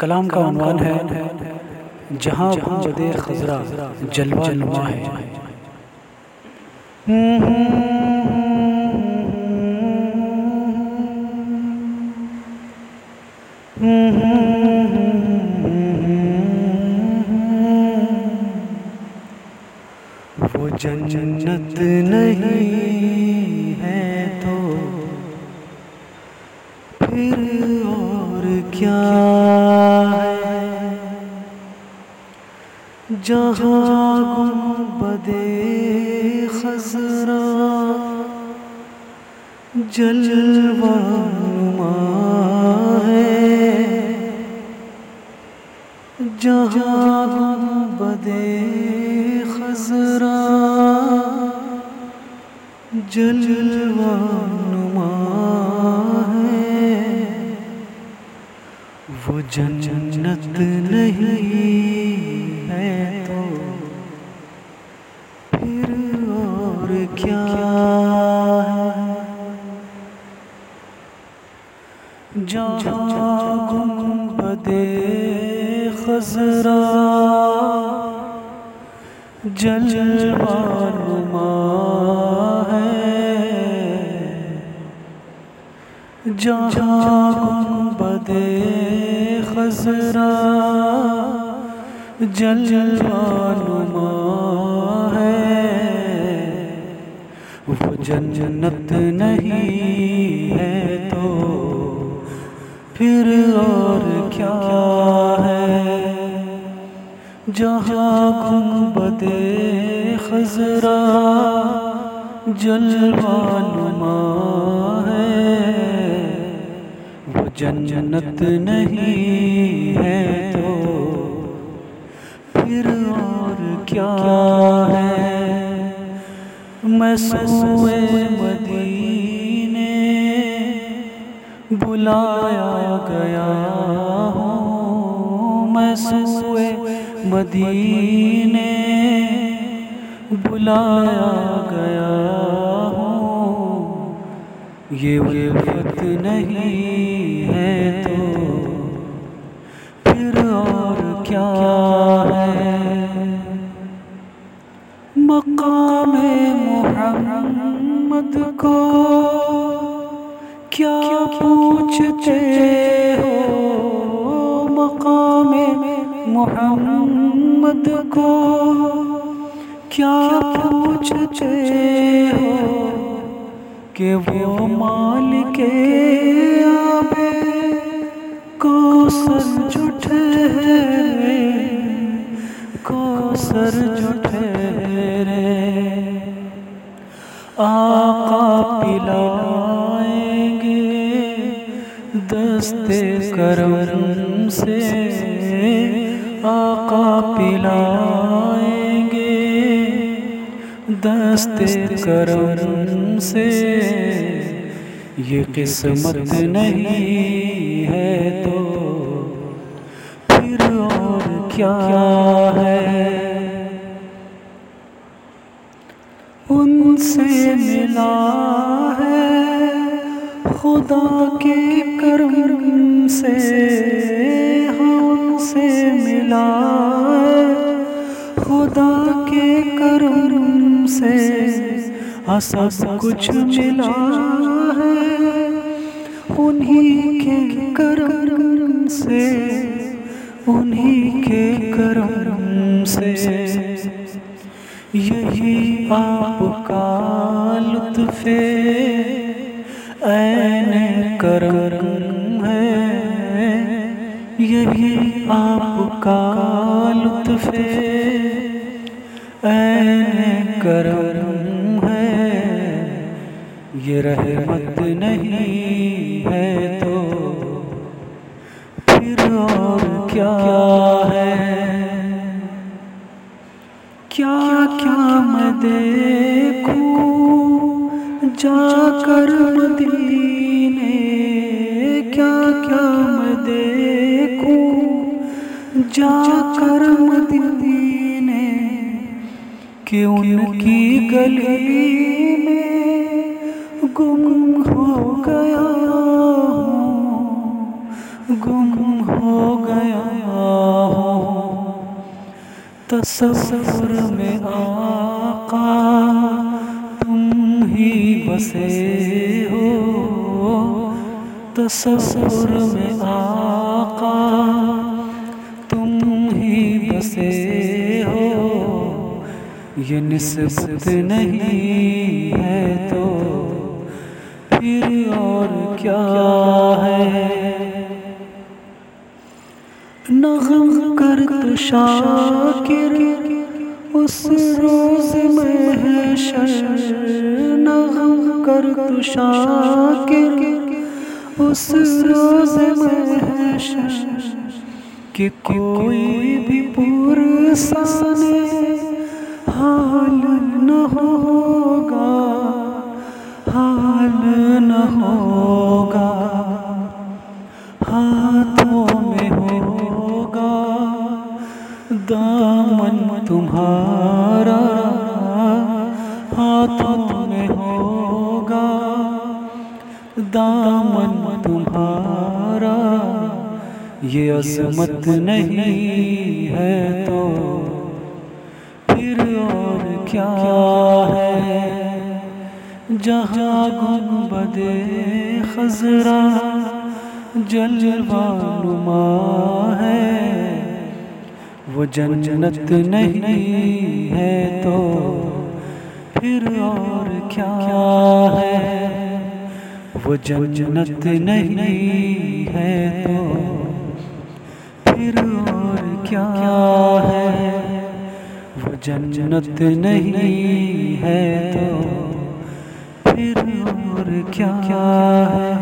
कलाम का अनुमान है जहाँ जदे खजरा जलवा जलवा है जन्नत नहीं है तो फिर और क्या है? जहाँ बदे खजरा जलवा है। जहाँ बदे खजरा जलवा है वो जन्नत नहीं है तो फिर और क्या जहाँ गुम्बदे जलवा नुमा है। जहाँ गुम्बदे खजरा जलवा है। वो जन्नत नहीं है तो फिर और क्या है? जहाँ गुम्बदे खजरा जलवा नुमा है, वो जन्नत नहीं है तो फिर और क्या है? मैं सोए मदीने, बुलाया गया हूँ, मैं सोए मदीने बुलाया गया हूँ। ये उल्फत नहीं है तो फिर और क्या है? मकाम मोहम्मद को क्या पूछते मोहम्मद को क्या पूछते हो कि वो मालिक आबे को सर जुठे को सर जुठे आका पिलाएँगे दस्ते करम से। आका पिलाएँगे। दस्ते करम से। ये किस्मत नहीं है तो फिर और क्या है? उनसे मिला है खुदा के करम से। हमसे मिला है खुदा के करम से हाँ सब कुछ मिला है। उन्हीं के करम से, उन्हीं के करम से। यही आपका लुत्फे। आपका लुत्फे। करम है। ये रहमत नहीं है तो फिर और क्या है? क्या क्या मैं देखूँ? जाकर मदीने जाकर मदीने कि उनकी गली में गुम हो गया गुम हो गया तस्वुर में आका, तुम ही बसे हो। तस्वुर में आका ये निस्बत नहीं है तो फिर और क्या है? नगम कर शाकिर, उस रोज में है शर नगम कर शाकिर, उस रोज में है शर कि कोई भी पुरसाने हाल हाथों में होगा दामन तुम्हारा हाथों में होगा दामन तुम्हारा ये अजमत नहीं है तो फिर और क्या है? जहाँ गुम्बदे खजरा जलवानुमा है। वो जन्नत नहीं है तो फिर और क्या है? वो जन्नत नहीं है तो फिर और क्या है? वो जन्नत नहीं है तो फिर और क्या क्या है?